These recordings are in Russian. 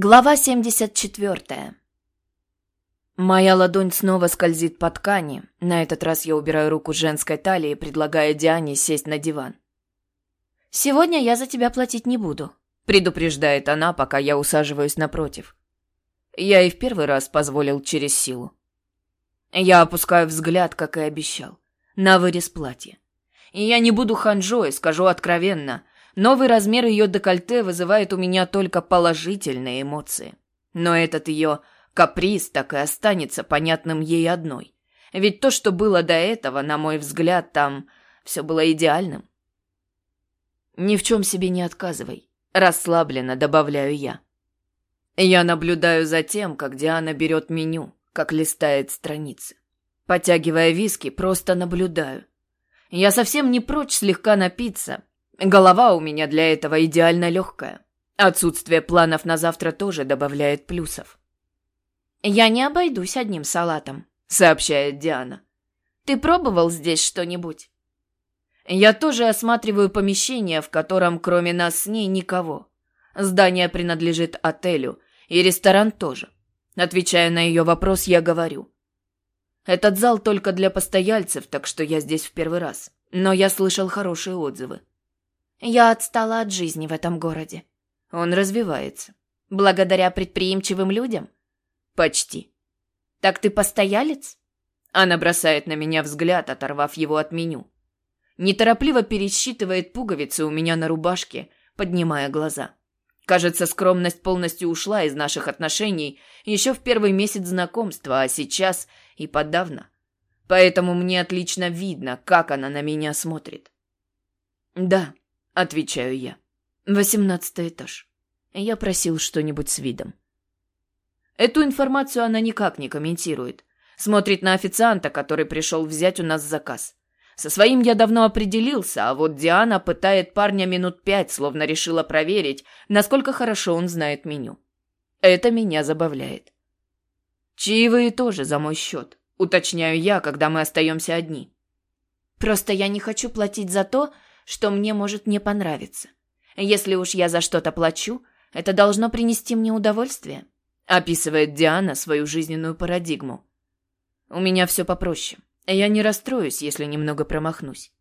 Глава 74. Моя ладонь снова скользит по ткани. На этот раз я убираю руку женской талии, предлагая Диане сесть на диван. «Сегодня я за тебя платить не буду», — предупреждает она, пока я усаживаюсь напротив. Я и в первый раз позволил через силу. Я опускаю взгляд, как и обещал, на вырез платья. И я не буду ханжой, скажу откровенно. Новый размер ее декольте вызывает у меня только положительные эмоции. Но этот ее каприз так и останется понятным ей одной. Ведь то, что было до этого, на мой взгляд, там все было идеальным. Ни в чем себе не отказывай. Расслабленно добавляю я. Я наблюдаю за тем, как Диана берет меню, как листает страницы. Потягивая виски, просто наблюдаю. Я совсем не прочь слегка напиться, Голова у меня для этого идеально легкая. Отсутствие планов на завтра тоже добавляет плюсов. «Я не обойдусь одним салатом», — сообщает Диана. «Ты пробовал здесь что-нибудь?» Я тоже осматриваю помещение, в котором кроме нас с ней никого. Здание принадлежит отелю, и ресторан тоже. Отвечая на ее вопрос, я говорю. Этот зал только для постояльцев, так что я здесь в первый раз. Но я слышал хорошие отзывы. Я отстала от жизни в этом городе. Он развивается. Благодаря предприимчивым людям? Почти. Так ты постоялец? Она бросает на меня взгляд, оторвав его от меню. Неторопливо пересчитывает пуговицы у меня на рубашке, поднимая глаза. Кажется, скромность полностью ушла из наших отношений еще в первый месяц знакомства, а сейчас и подавно. Поэтому мне отлично видно, как она на меня смотрит. Да, Отвечаю я. Восемнадцатый этаж. Я просил что-нибудь с видом. Эту информацию она никак не комментирует. Смотрит на официанта, который пришел взять у нас заказ. Со своим я давно определился, а вот Диана пытает парня минут пять, словно решила проверить, насколько хорошо он знает меню. Это меня забавляет. Чаевые тоже за мой счет, уточняю я, когда мы остаемся одни. Просто я не хочу платить за то, что мне может не понравиться. Если уж я за что-то плачу, это должно принести мне удовольствие. Описывает Диана свою жизненную парадигму. У меня все попроще. Я не расстроюсь, если немного промахнусь.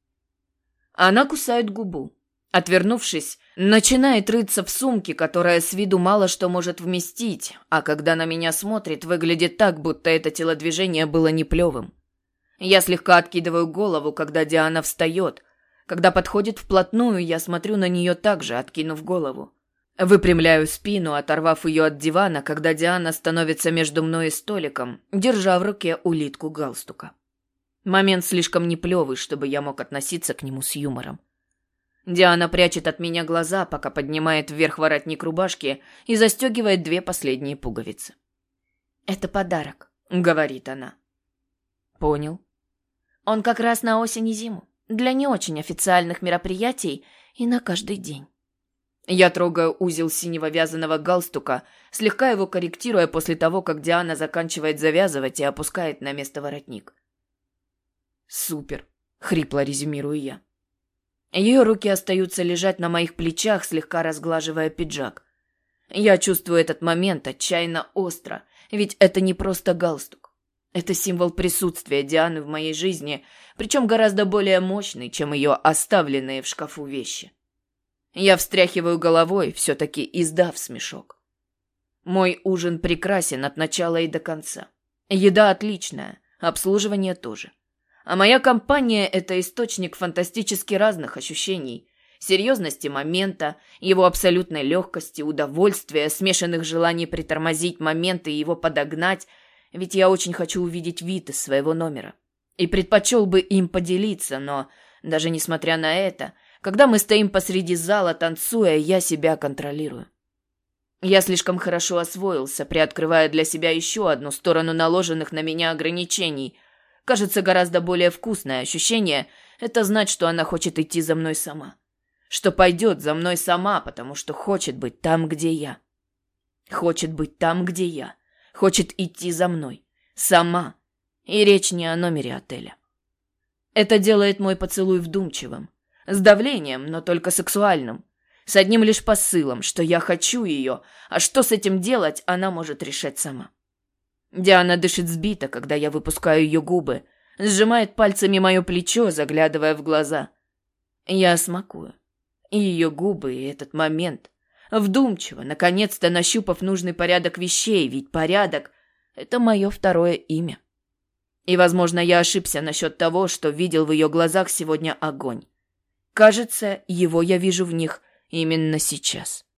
Она кусает губу. Отвернувшись, начинает рыться в сумке, которая с виду мало что может вместить, а когда на меня смотрит, выглядит так, будто это телодвижение было неплевым. Я слегка откидываю голову, когда Диана встает, когда подходит вплотную, я смотрю на нее также, откинув голову. Выпрямляю спину, оторвав ее от дивана, когда Диана становится между мной и столиком, держа в руке улитку галстука. Момент слишком неплевый, чтобы я мог относиться к нему с юмором. Диана прячет от меня глаза, пока поднимает вверх воротник рубашки и застегивает две последние пуговицы. «Это подарок», — говорит она. «Понял. Он как раз на осень и зиму для не очень официальных мероприятий и на каждый день. Я трогаю узел синего вязаного галстука, слегка его корректируя после того, как Диана заканчивает завязывать и опускает на место воротник. «Супер!» — хрипло резюмирую я. Ее руки остаются лежать на моих плечах, слегка разглаживая пиджак. Я чувствую этот момент отчаянно остро, ведь это не просто галстук. Это символ присутствия Дианы в моей жизни, причем гораздо более мощный, чем ее оставленные в шкафу вещи. Я встряхиваю головой, все-таки издав смешок. Мой ужин прекрасен от начала и до конца. Еда отличная, обслуживание тоже. А моя компания – это источник фантастически разных ощущений, серьезности момента, его абсолютной легкости, удовольствия, смешанных желаний притормозить момент и его подогнать – ведь я очень хочу увидеть вид из своего номера. И предпочел бы им поделиться, но даже несмотря на это, когда мы стоим посреди зала, танцуя, я себя контролирую. Я слишком хорошо освоился, приоткрывая для себя еще одну сторону наложенных на меня ограничений. Кажется, гораздо более вкусное ощущение – это знать, что она хочет идти за мной сама. Что пойдет за мной сама, потому что хочет быть там, где я. Хочет быть там, где я. Хочет идти за мной. Сама. И речь не о номере отеля. Это делает мой поцелуй вдумчивым. С давлением, но только сексуальным. С одним лишь посылом, что я хочу ее, а что с этим делать, она может решать сама. Диана дышит сбито, когда я выпускаю ее губы, сжимает пальцами мое плечо, заглядывая в глаза. Я смакую. И ее губы, и этот момент. Вдумчиво, наконец-то нащупав нужный порядок вещей, ведь порядок — это мое второе имя. И, возможно, я ошибся насчет того, что видел в ее глазах сегодня огонь. Кажется, его я вижу в них именно сейчас.